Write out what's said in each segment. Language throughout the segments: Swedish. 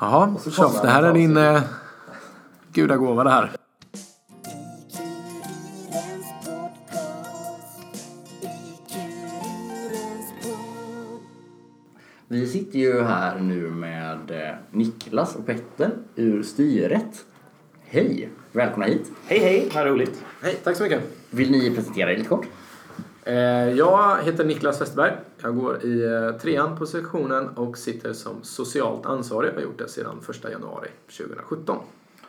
Jaha, Tjoff, det här är din eh, gudagåva det här. Vi sitter ju här nu med eh, Niklas och Petter ur styret. Hej! Välkomna hit. Hej hej, vad roligt. Hej, tack så mycket. Vill ni presentera er lite kort? Eh, jag heter Niklas Westerberg. Jag går i eh, trean på sektionen och sitter som socialt ansvarig. Jag har gjort det sedan 1 januari 2017.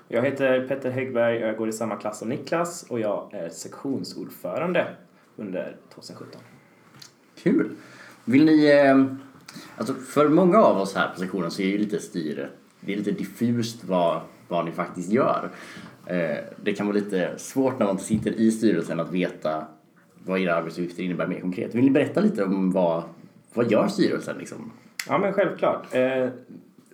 Jag heter Petter Häggberg och jag går i samma klass som Niklas och jag är sektionsordförande under 2017. Kul! Vill ni... Eh, alltså för många av oss här på sektionen så är ju lite styret, det är lite diffust vad, vad ni faktiskt gör. Det kan vara lite svårt när man inte sitter i styrelsen att veta vad era arbetsuppgifter innebär mer konkret. Vill ni berätta lite om vad, vad gör styrelsen liksom? Ja men självklart. Eh,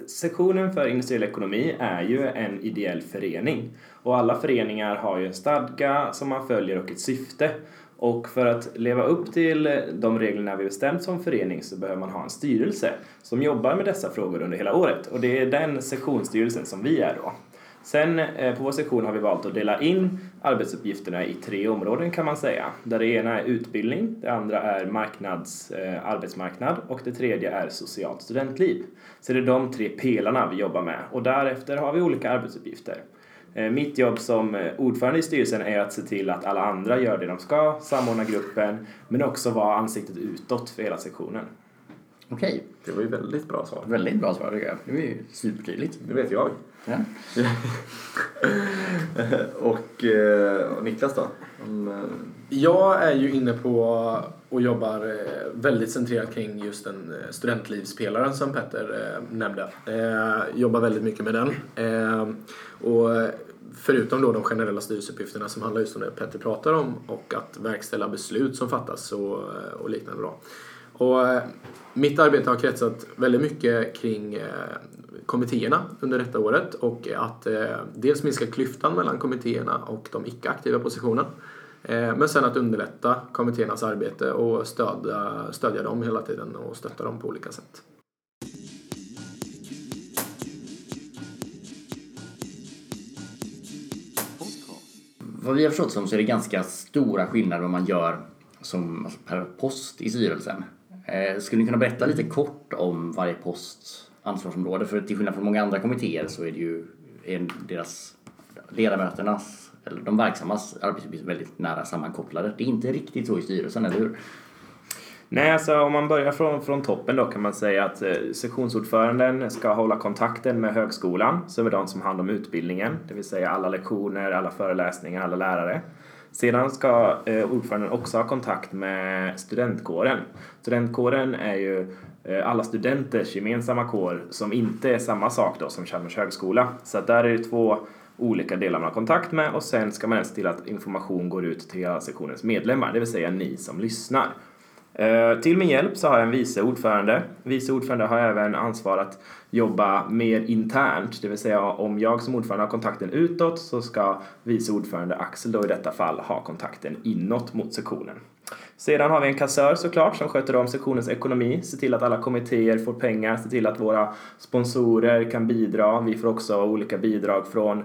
sektionen för industriell ekonomi är ju en ideell förening och alla föreningar har ju en stadga som man följer och ett syfte. Och för att leva upp till de reglerna vi bestämt som förening så behöver man ha en styrelse som jobbar med dessa frågor under hela året och det är den sektionsstyrelsen som vi är då. Sen eh, på vår sektion har vi valt att dela in arbetsuppgifterna i tre områden kan man säga. Där det ena är utbildning, det andra är marknads, eh, arbetsmarknad och det tredje är socialt studentliv. Så det är de tre pelarna vi jobbar med och därefter har vi olika arbetsuppgifter. Eh, Mitt jobb som eh, ordförande i styrelsen är att se till att alla andra gör det de ska, samordna gruppen, men också vara ansiktet utåt för hela sektionen. Okej, Det var ju väldigt bra svar. väldigt bra svar tycker jag. Det är ju supertydligt. Det vet jag. Ja. och, eh, och Niklas då? Om, eh, Jag är ju inne på och jobbar eh, väldigt centrerat kring just den eh, studentlivspelaren som Petter nämnde. Jobbar väldigt mycket med den. Och förutom då de generella styrelseuppgifterna som handlar just om det Petter pratar om och att verkställa beslut som fattas och, och liknande då. Och mitt arbete har kretsat väldigt mycket kring kommittéerna under detta året och att eh, dels minska klyftan mellan kommittéerna och de icke-aktiva positionerna. Eh, men sen att underlätta kommittéernas arbete och stödja, stödja dem hela tiden och stötta dem på olika sätt. Vad vi har förstått som så är det ganska stora skillnader vad man gör som, alltså per post i styrelsen. Eh, skulle ni kunna berätta lite kort om varje post ansvarsområde? För till skillnad från många andra kommittéer så är det ju är deras ledamöternas eller de verksammas arbetsuppgifter väldigt nära sammankopplade. Det är inte riktigt så i styrelsen, eller hur? Nej, alltså om man börjar från, från toppen då kan man säga att eh, sektionsordföranden ska hålla kontakten med högskolan som är de som har hand om utbildningen, det vill säga alla lektioner, alla föreläsningar, alla lärare. Sedan ska eh, ordföranden också ha kontakt med studentkåren. Studentkåren är ju eh, alla studenters gemensamma kår som inte är samma sak då som Chalmers högskola. Så att där är det två olika delar man har kontakt med och sen ska man se till att information går ut till hela sektionens medlemmar, det vill säga ni som lyssnar. Eh, till min hjälp så har jag en vice ordförande. Vice ordförande har även ansvar att jobba mer internt, det vill säga om jag som ordförande har kontakten utåt så ska vice ordförande Axel då i detta fall ha kontakten inåt mot sektionen. Sedan har vi en kassör såklart som sköter om sektionens ekonomi, ser till att alla kommittéer får pengar, ser till att våra sponsorer kan bidra. Vi får också olika bidrag från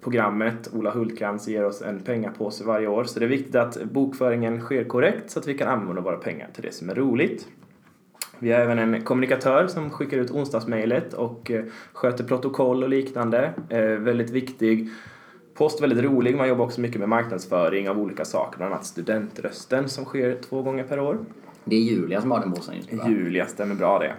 programmet. Ola Hultkrantz ger oss en pengapåse varje år. Så det är viktigt att bokföringen sker korrekt så att vi kan använda våra pengar till det som är roligt. Vi har även en kommunikatör som skickar ut onsdagsmejlet och eh, sköter protokoll och liknande. Eh, väldigt viktig post, väldigt rolig. Man jobbar också mycket med marknadsföring av olika saker, bland annat studentrösten som sker två gånger per år. Det är Julia som har den påsen just nu, va? Julia, stämmer bra det.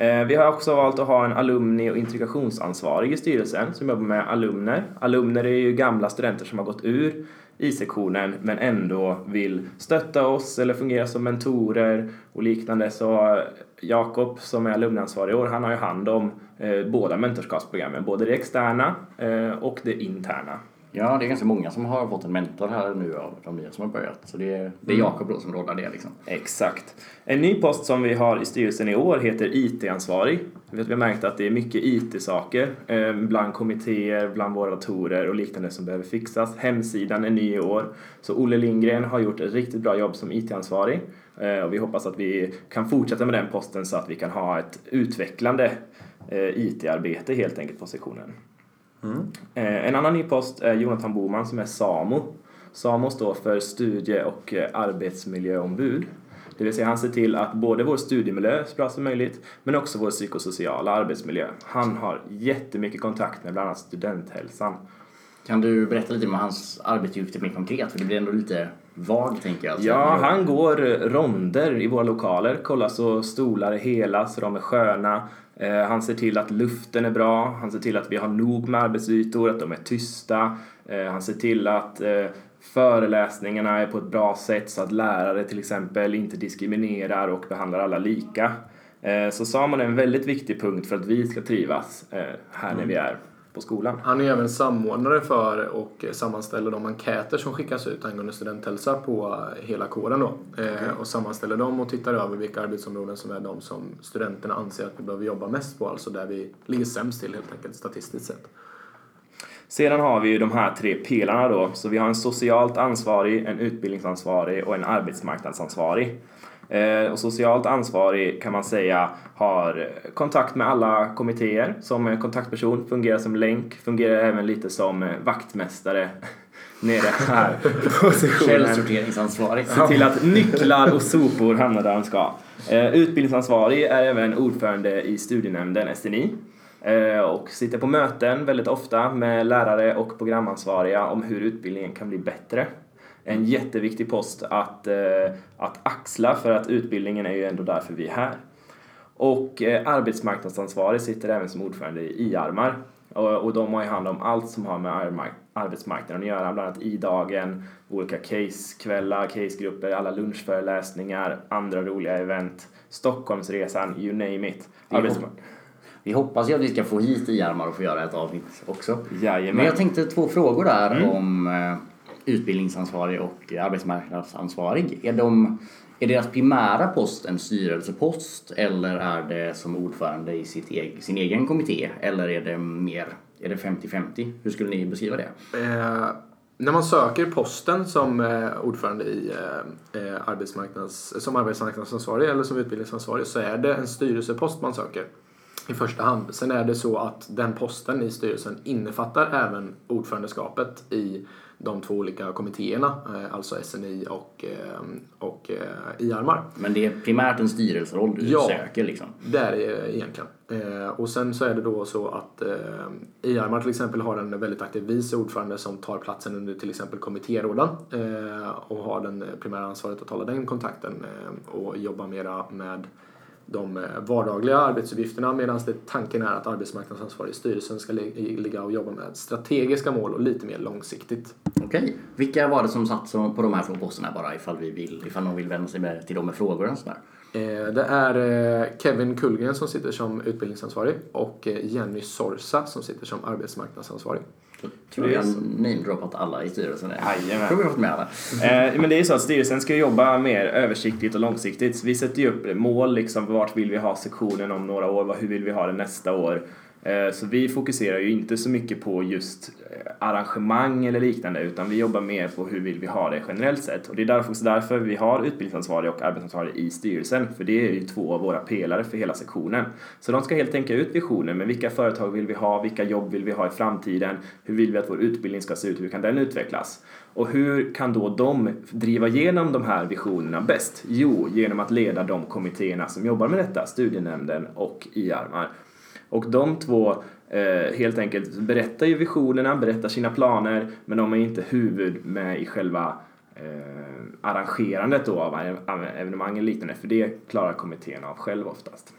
Eh, vi har också valt att ha en alumni och integrationsansvarig i styrelsen som jobbar med alumner. Alumner är ju gamla studenter som har gått ur i-sektionen men ändå vill stötta oss eller fungera som mentorer och liknande. Så eh, Jakob som är alumnansvarig i år, han har ju hand om eh, båda mentorskapsprogrammen, både det externa och det interna. Ja, det är ganska många som har fått en mentor här nu av de nya som har börjat. Så det är, det är Jakob då som råddar det liksom. Exakt. En ny post som vi har i styrelsen i år heter IT-ansvarig. Vi har märkt att det är mycket IT-saker eh, bland kommittéer, bland våra datorer och liknande som behöver fixas. Hemsidan är ny i år. Så Olle Lindgren har gjort ett riktigt bra jobb som IT-ansvarig. Eh, och vi hoppas att vi kan fortsätta med den posten så att vi kan ha ett utvecklande eh, IT-arbete helt enkelt på sektionen. Mm. Eh, en annan ny post är Jonathan Boman som är SAMO. SAMO står för studie och eh, arbetsmiljöombud. Det vill säga han ser till att både vår studiemiljö är så bra som möjligt men också vår psykosociala arbetsmiljö. Han har jättemycket kontakt med bland annat studenthälsan. Kan du berätta lite om hans arbetsuppgifter typ mer konkret? För det blir ändå lite vagt tänker jag. Ja, han går ronder i våra lokaler, kollar så stolar är hela så de är sköna. Eh, Han ser till att luften är bra, han ser till att vi har nog med arbetsytor, att de är tysta. Eh, Han ser till att eh, föreläsningarna är på ett bra sätt så att lärare till exempel inte diskriminerar och behandlar alla lika. Eh, Så SAMON är en väldigt viktig punkt för att vi ska trivas eh, här när vi är på skolan. Han är även samordnare för och sammanställer de enkäter som skickas ut angående studenthälsa på hela kåren då. Eh, och sammanställer dem och tittar över vilka arbetsområden som är de som studenterna anser att vi behöver jobba mest på, alltså där vi ligger sämst till helt enkelt statistiskt sett. Sedan har vi ju de här tre pelarna då. Så vi har en socialt ansvarig, en utbildningsansvarig och en arbetsmarknadsansvarig. Eh, och socialt ansvarig kan man säga har kontakt med alla kommittéer som eh, kontaktperson, fungerar som länk, fungerar även lite som eh, vaktmästare nere här. Källsorteringsansvarig. Se till att nycklar och sopor hamnar där de ska. Utbildningsansvarig är även ordförande i studienämnden SNI och sitter på möten väldigt ofta med lärare och programansvariga om hur utbildningen kan bli bättre. En jätteviktig post att, eh, att axla för att utbildningen är ju ändå därför vi är här. Och eh, arbetsmarknadsansvarig sitter även som ordförande i IARMAR. Och, de har ju hand om allt som har med arbetsmarknaden att göra, bland annat i-dagen, olika casekvällar, casegrupper, alla lunchföreläsningar, andra roliga event, Stockholmsresan, you name it. Vi hoppas ju att vi ska få hit IARMAR och få göra ett avsnitt också. Jajamän. Men jag tänkte två frågor där om eh, utbildningsansvarig och arbetsmarknadsansvarig. Är, de, är deras primära post en styrelsepost eller är det som ordförande i sitt eg, sin egen kommitté? Eller är det mer, är det 50-50? Hur skulle ni beskriva det? Eh, när man söker posten som eh, ordförande i eh, eh, arbetsmarknads, som arbetsmarknadsansvarig eller som utbildningsansvarig så är det en styrelsepost man söker i första hand. Sen är det så att den posten i styrelsen innefattar även ordförandeskapet i de två olika kommittéerna, eh, alltså SNI och, eh, och eh, IARMAR. Men det är primärt en styrelseroll du Ja. söker liksom? Det är det egentligen. Och sen så är det då så att IARMAR till exempel har en väldigt aktiv vice ordförande som tar platsen under till exempel kommittérådan eh, och har den primära ansvaret att hålla den kontakten och jobba mera med de eh, vardagliga arbetsuppgifterna medan det tanken är att arbetsmarknadsansvarig i styrelsen ska ligga och jobba med strategiska mål och lite mer långsiktigt. Okej. Vilka var det som satt på de här två posterna bara ifall, vi vill, ifall någon vill vända sig med, till dem med frågor och sådär? Eh, Det är eh, Kevin Kullgren som sitter som utbildningsansvarig och eh, Jenny Sorsa som sitter som arbetsmarknadsansvarig. Tror jag namedroppat alla i styrelsen. Jajamän. tror vi har fått med alla. Eh, men det är ju så att styrelsen ska jobba mer översiktligt och långsiktigt. Så vi sätter ju upp mål, liksom vart vill vi ha sektionen om några år, vad- hur vill vi ha det nästa år. Eh, så vi fokuserar ju inte så mycket på just eh, arrangemang eller liknande utan vi jobbar mer på hur vill vi ha det generellt sett. Och det är därför, också därför vi har utbildningsansvarig och arbetsansvarig i styrelsen för det är ju två av våra pelare för hela sektionen. Så de ska helt tänka ut visionen med vilka företag vill vi ha, vilka jobb vill vi ha i framtiden, hur vill vi att vår utbildning ska se ut, hur kan den utvecklas? Och hur kan då de driva igenom de här visionerna bäst? Jo, genom att leda de kommittéerna som jobbar med detta, studienämnden och IARMAR. Och de två eh, helt enkelt berättar ju visionerna, berättar sina planer, men de är inte huvud med i själva eh, arrangerandet då av evenemangen evenemang eller liknande, för det klarar kommittén av själv oftast.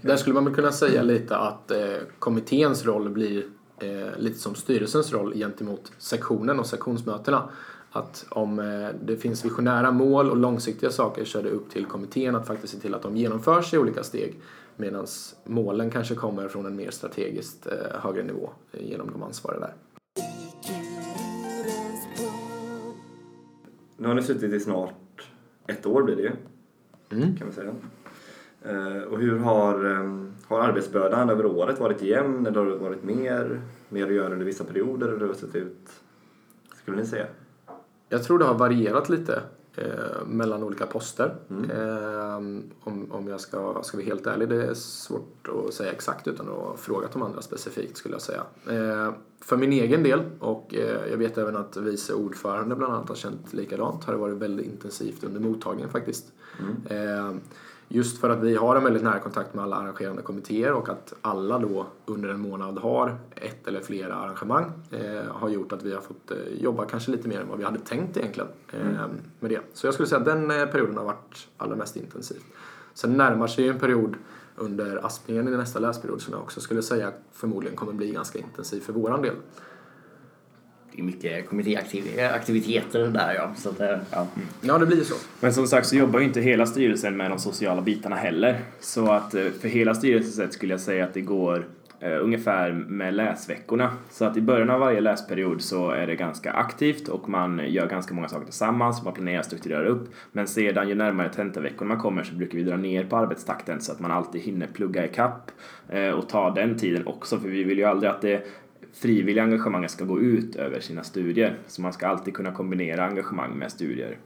Där skulle man väl kunna säga lite att eh, kommitténs roll blir eh, lite som styrelsens roll gentemot sektionen och sektionsmötena. Att om eh, det finns visionära mål och långsiktiga saker så är det upp till kommittén att faktiskt se till att de genomförs i olika steg. Medan målen kanske kommer från en mer strategiskt eh, högre nivå genom de ansvariga där. Nu har ni suttit i snart ett år blir det ju, Mm. kan vi säga. Eh, och hur har, eh, har arbetsbördan över året varit jämn eller har det varit mer, mer att göra under vissa perioder eller hur har det sett ut? Skulle ni säga? Jag tror det har varierat lite eh, mellan olika poster. Eh, om, om jag ska, ska vara helt ärlig, det är svårt att säga exakt utan att ha frågat de andra specifikt skulle jag säga. Eh, för min egen del, och eh, jag vet även att vice ordförande bland annat har känt likadant, har det varit väldigt intensivt under mottagningen faktiskt. Eh, Just för att vi har en väldigt nära kontakt med alla arrangerande kommittéer och att alla då under en månad har ett eller flera arrangemang eh, har gjort att vi har fått eh, jobba kanske lite mer än vad vi hade tänkt egentligen eh, med det. Så jag skulle säga att den eh, perioden har varit allra mest intensiv. Sen närmar sig en period under Aspningen i nästa läsperiod som jag också skulle säga förmodligen kommer bli ganska intensiv för våran del. Det är mycket kommittéaktiviteter där ja. Så att, eh, ja. Ja, det blir ju så. Men som sagt så jobbar ju inte hela styrelsen med de sociala bitarna heller. Så att eh, för hela styrelsens sätt skulle jag säga att det går eh, ungefär med läsveckorna. Så att i början av varje läsperiod så är det ganska aktivt och man gör ganska många saker tillsammans, man planerar, strukturerar upp. Men sedan ju närmare tentaveckorna kommer så brukar vi dra ner på arbetstakten så att man alltid hinner plugga i kapp eh, och ta den tiden också för vi vill ju aldrig att det frivilliga engagemanget ska gå ut över sina studier. Så man ska alltid kunna kombinera engagemang med studier.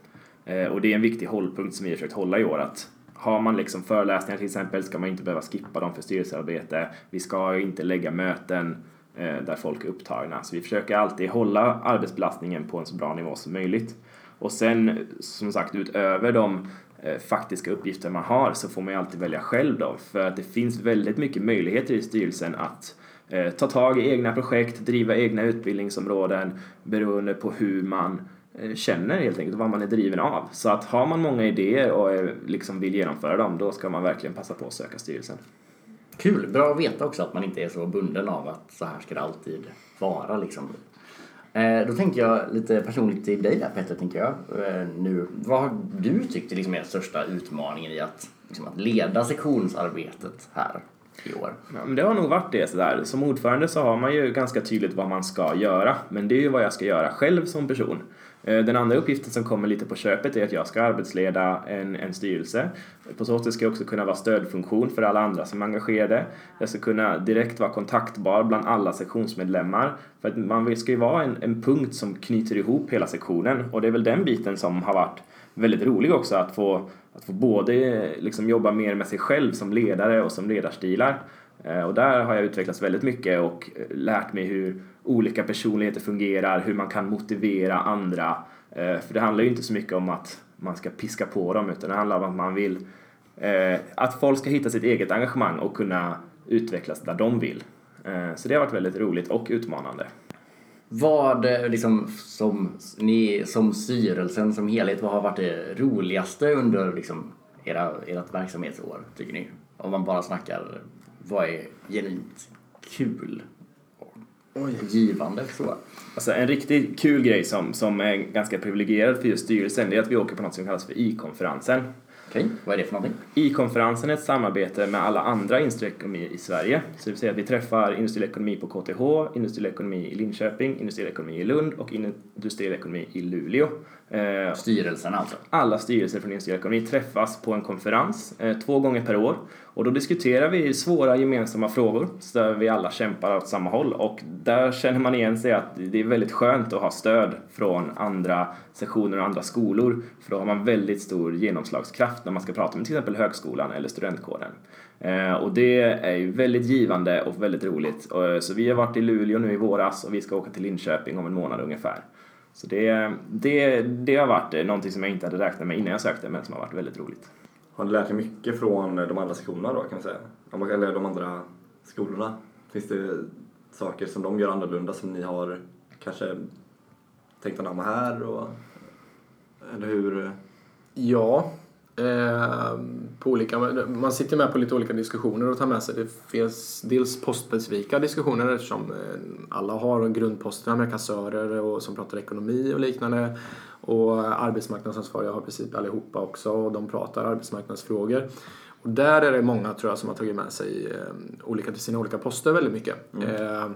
Eh, och det är en viktig hållpunkt som vi har försökt hålla i år att har man liksom föreläsningar till exempel ska man inte behöva skippa dem för styrelsearbete. Vi ska inte lägga möten eh, där folk är upptagna. Så vi försöker alltid hålla arbetsbelastningen på en så bra nivå som möjligt. Och sen som sagt utöver de eh, faktiska uppgifter man har så får man ju alltid välja själv då. För att det finns väldigt mycket möjligheter i styrelsen att eh, Eh, ta tag i egna projekt, driva egna utbildningsområden beroende på hur man eh, känner helt enkelt, vad man är driven av. Så att har man många idéer och liksom vill genomföra dem, då ska man verkligen passa på att söka styrelsen. Kul, bra att veta också att man inte är så bunden av att så här ska det alltid vara liksom. Eh, då tänker jag lite personligt till dig där Petter, tänker jag. Nu, vad har du tyckt är liksom den största utmaningen i att, liksom, att leda sektionsarbetet här i år? Ja, men det har nog varit det sådär. Som ordförande så har man ju ganska tydligt vad man ska göra, men det är ju vad jag ska göra själv som person. Eh, den andra uppgiften som kommer lite på köpet är att jag ska arbetsleda en, en styrelse. På så sätt ska jag också kunna vara stödfunktion för alla andra som är engagerade. Jag ska kunna direkt vara kontaktbar bland alla sektionsmedlemmar. För att man ska ju vara en, en punkt som knyter ihop hela sektionen och det är väl den biten som har varit väldigt rolig också att få, att få både liksom jobba mer med sig själv som ledare och som ledarstilar. Eh, och där har jag utvecklats väldigt mycket och eh, lärt mig hur olika personligheter fungerar, hur man kan motivera andra. Eh, för det handlar ju inte så mycket om att man ska piska på dem utan det handlar om att man vill att folk ska hitta sitt eget engagemang och kunna utvecklas där de vill. Så det har varit väldigt roligt och utmanande. Vad, eh, liksom, som, ni, som styrelsen som helhet, vad har varit det roligaste under liksom, era, ert verksamhetsår, tycker ni? Om man bara snackar, vad är genuint kul och givande? Så. Alltså en riktigt kul grej som, som är ganska privilegierad för just styrelsen det är att vi åker på något som kallas för I-konferensen. Okej, vad är det för någonting? I-konferensen är ett samarbete med alla andra industriekonomier i Sverige. Så det vill säga att vi träffar industriell ekonomi på KTH, industriell ekonomi i Linköping, industriell ekonomi i Lund och industriell ekonomi i Luleå. Eh, Styrelsen alltså. alla styrelser från industriell ekonomi träffas på en konferens eh, två gånger per år och då diskuterar vi svåra gemensamma frågor så där vi alla kämpar åt samma håll och där känner man igen sig att det är väldigt skönt att ha stöd från andra sektioner och andra skolor för då har man väldigt stor genomslagskraft när man ska prata med till exempel högskolan eller studentkåren. Eh, och det är ju väldigt givande och väldigt roligt. Och, så vi har varit i Luleå nu i våras och vi ska åka till Linköping om en månad ungefär. Så det, det, det har varit eh, någonting som jag inte hade räknat med innan jag sökte men som har varit väldigt roligt. Har ni lärt er mycket från de andra sektionerna då kan man säga? Om man- Eller de andra skolorna? Finns det saker som de gör annorlunda som ni har kanske tänkt anamma här? Och, eller hur? Ja, eh, på olika, man sitter med på lite olika diskussioner och tar med sig. Det finns dels postspecifika diskussioner eftersom eh, alla har grundposterna med kassörer och som pratar ekonomi och liknande. Och arbetsmarknadsansvariga har i princip allihopa också och de pratar arbetsmarknadsfrågor. Och där är det många tror jag som har tagit med sig eh, olika till sina olika poster väldigt mycket. Eh,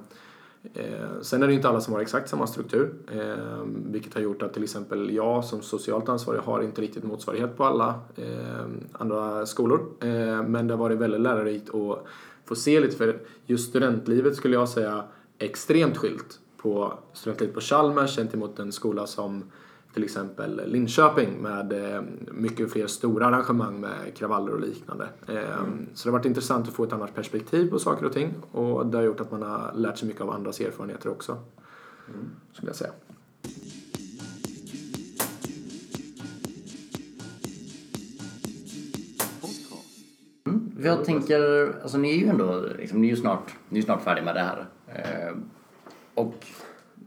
Eh, sen är det inte alla som har exakt samma struktur. Eh, vilket har gjort att till exempel jag som socialt ansvarig har inte riktigt motsvarighet på alla eh, andra skolor. Eh, men det har varit väldigt lärorikt att få se lite för just studentlivet skulle jag säga extremt skilt på studentlivet på Chalmers gentemot en skola som till exempel Linköping med eh, mycket fler stora arrangemang med kravaller och liknande. Eh, Så det har varit intressant att få ett annat perspektiv på saker och ting och det har gjort att man har lärt sig mycket av andras erfarenheter också. Skulle jag säga. Jag tänker, alltså ni är ju ändå, liksom, ni är ju snart, ni är snart färdiga med det här. Eh, och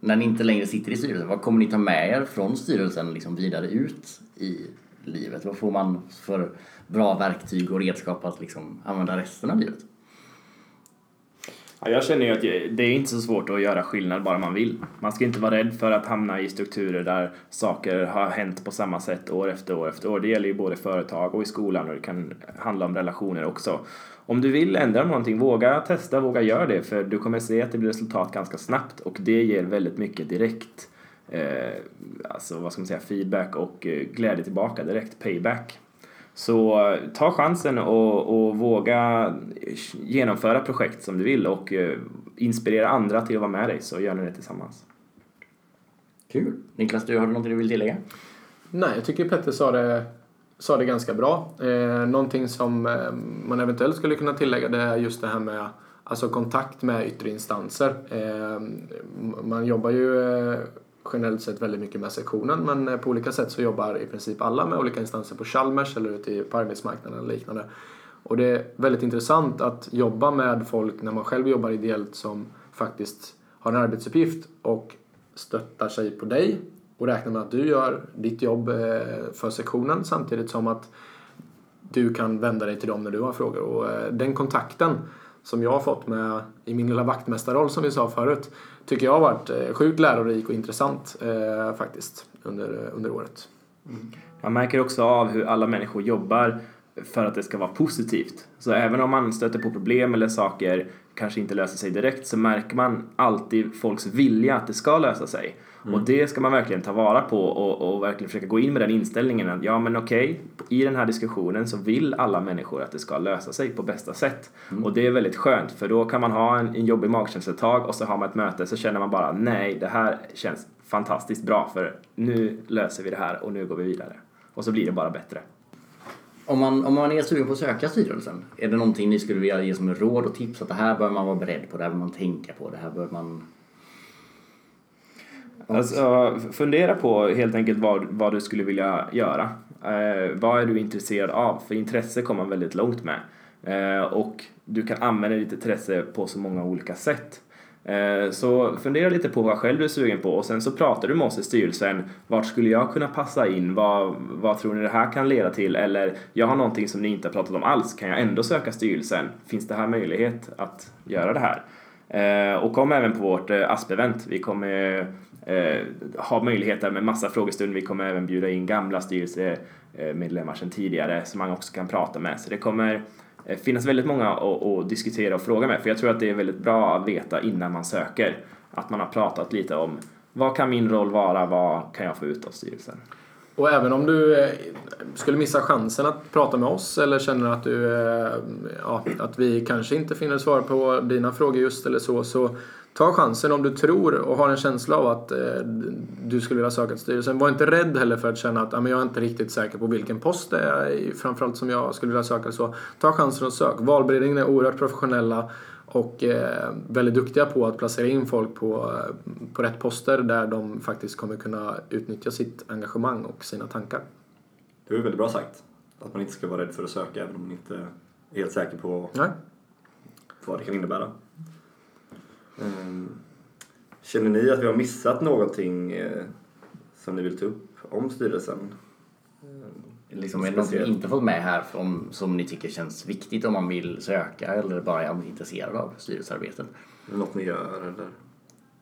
när ni inte längre sitter i styrelsen, vad kommer ni ta med er från styrelsen liksom vidare ut i livet? Vad får man för bra verktyg och redskap att liksom använda resten av livet? Ja, jag känner ju att det är inte så svårt att göra skillnad bara man vill. Man ska inte vara rädd för att hamna i strukturer där saker har hänt på samma sätt år efter år efter år. Det gäller ju både företag och i skolan och det kan handla om relationer också. Om du vill ändra någonting, våga testa, våga göra det för du kommer se att det blir resultat ganska snabbt och det ger väldigt mycket direkt eh, alltså vad ska man säga, feedback och eh, glädje tillbaka direkt, payback. Så ta chansen och, och våga genomföra projekt som du vill och eh, inspirera andra till att vara med dig så gör ni det tillsammans. Kul! Niklas, du har någonting du vill tillägga? Nej, jag tycker Petter sa det, sa det ganska bra. Eh, någonting som eh, man eventuellt skulle kunna tillägga det är just det här med alltså kontakt med yttre instanser. Eh, man jobbar ju eh, generellt sett väldigt mycket med sektionen men eh, på olika sätt så jobbar i princip alla med olika instanser på Chalmers eller ute på arbetsmarknaden eller liknande. Och det är väldigt intressant att jobba med folk när man själv jobbar ideellt som faktiskt har en arbetsuppgift och stöttar sig på dig och räknar med att du gör ditt jobb eh, för sektionen samtidigt som att du kan vända dig till dem när du har frågor. Och eh, den kontakten som jag har fått med i min lilla vaktmästarroll som vi sa förut tycker jag har varit eh, sjukt lärorik och intressant eh, faktiskt under, eh, under året. Mm. Man märker också av hur alla människor jobbar för att det ska vara positivt. Så även om man stöter på problem eller saker kanske inte löser sig direkt så märker man alltid folks vilja att det ska lösa sig. Och det ska man verkligen ta vara på och, och verkligen försöka gå in med den inställningen att ja men okej, i den här diskussionen så vill alla människor att det ska lösa sig på bästa sätt. Och det är väldigt skönt för då kan man ha en, en jobbig magkänsla ett tag och så har man ett möte så känner man bara nej det här känns fantastiskt bra för nu löser vi det här och nu går vi vidare. Och så blir det bara bättre. Om man, om man är sugen på att söka styrelsen, är det någonting ni skulle vilja ge som råd och tips? Att det här bör man vara beredd på, det här bör man tänka på, det här bör man... Alltså, fundera på helt enkelt vad, vad du skulle vilja göra. Eh, vad är du intresserad av? För intresse kommer man väldigt långt med. Eh, och du kan använda ditt intresse på så många olika sätt. Eh, så fundera lite på vad själv du är sugen på och sen så pratar du med oss i styrelsen. Vart skulle jag kunna passa in? Vad, vad tror ni det här kan leda till? Eller jag har någonting som ni inte har pratat om alls. Kan jag ändå söka styrelsen? Finns det här möjlighet att göra det här? Eh, och kom även på vårt eh, ASP-event. Vi kommer ha möjligheter med massa frågestunder. Vi kommer även bjuda in gamla styrelsemedlemmar sedan tidigare som man också kan prata med. Så det kommer Eh, finnas väldigt många att, att diskutera och fråga med. För jag tror att det är väldigt bra att veta innan man söker. Att man har pratat lite om vad kan min roll vara? Vad kan jag få ut av styrelsen? Och även om du eh, skulle missa chansen att prata med oss eller känner att, du, eh, ja, att vi kanske inte finner svar på dina frågor just eller så, så ta chansen om du tror och har en känsla av att eh, du skulle vilja söka till styrelsen. Var inte rädd heller för att känna att ja, men jag är inte riktigt säker på vilken post det är framförallt som jag skulle vilja söka. Så ta chansen och sök. Valberedningen är oerhört professionella och eh, väldigt duktiga på att placera in folk på, eh, på rätt poster där de faktiskt kommer kunna utnyttja sitt engagemang och sina tankar. Det är väldigt bra sagt. Att man inte ska vara rädd för att söka även om man inte är helt säker på Nej. vad det kan innebära. Ehm, Känner ni att vi har missat någonting eh, som ni vill ta upp om styrelsen? Liksom, är det något vi inte fått med här om, som ni tycker känns viktigt om man vill söka eller bara är intresserad av styrelsearbetet? Något ni gör eller?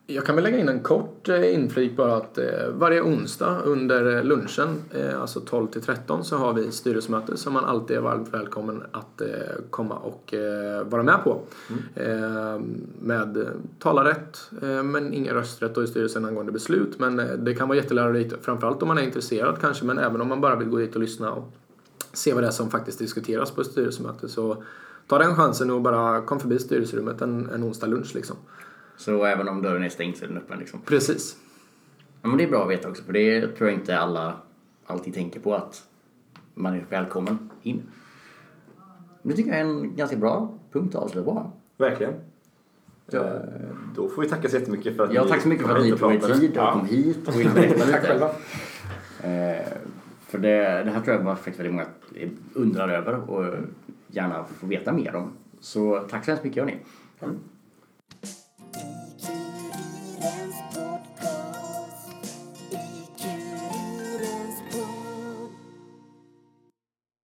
Jag kan väl lägga in en kort eh, inflik bara att eh, varje onsdag under eh, lunchen, alltså 12 till 13, så har vi styrelsemöte som man alltid är varmt välkommen att komma och vara med på. Eh, med talarrätt, eh, men ingen rösträtt då i styrelsen angående beslut. Men det kan vara jättelärorikt, framförallt om man är intresserad kanske, men även om man bara vill gå dit och lyssna och se vad det är som faktiskt diskuteras på ett styrelsemöte. Så ta den chansen och bara kom förbi styrelserummet en, en onsdag lunch liksom. Så även om dörren är stängd så är den öppen liksom. Precis. Ja, men det är bra att veta också för det tror jag inte alla alltid tänker på att man är välkommen in. Det tycker jag är en ganska bra punkt att avsluta på. Verkligen. Ja. Eh, Då får vi tacka så jättemycket för att Ja, ni tack så mycket för att ni tog er tid och kom hit och ville berätta lite. Tack själva. Eh, för det, det här tror jag var faktiskt väldigt många undrar över och gärna får veta mer om. Så tack så hemskt mycket hörni.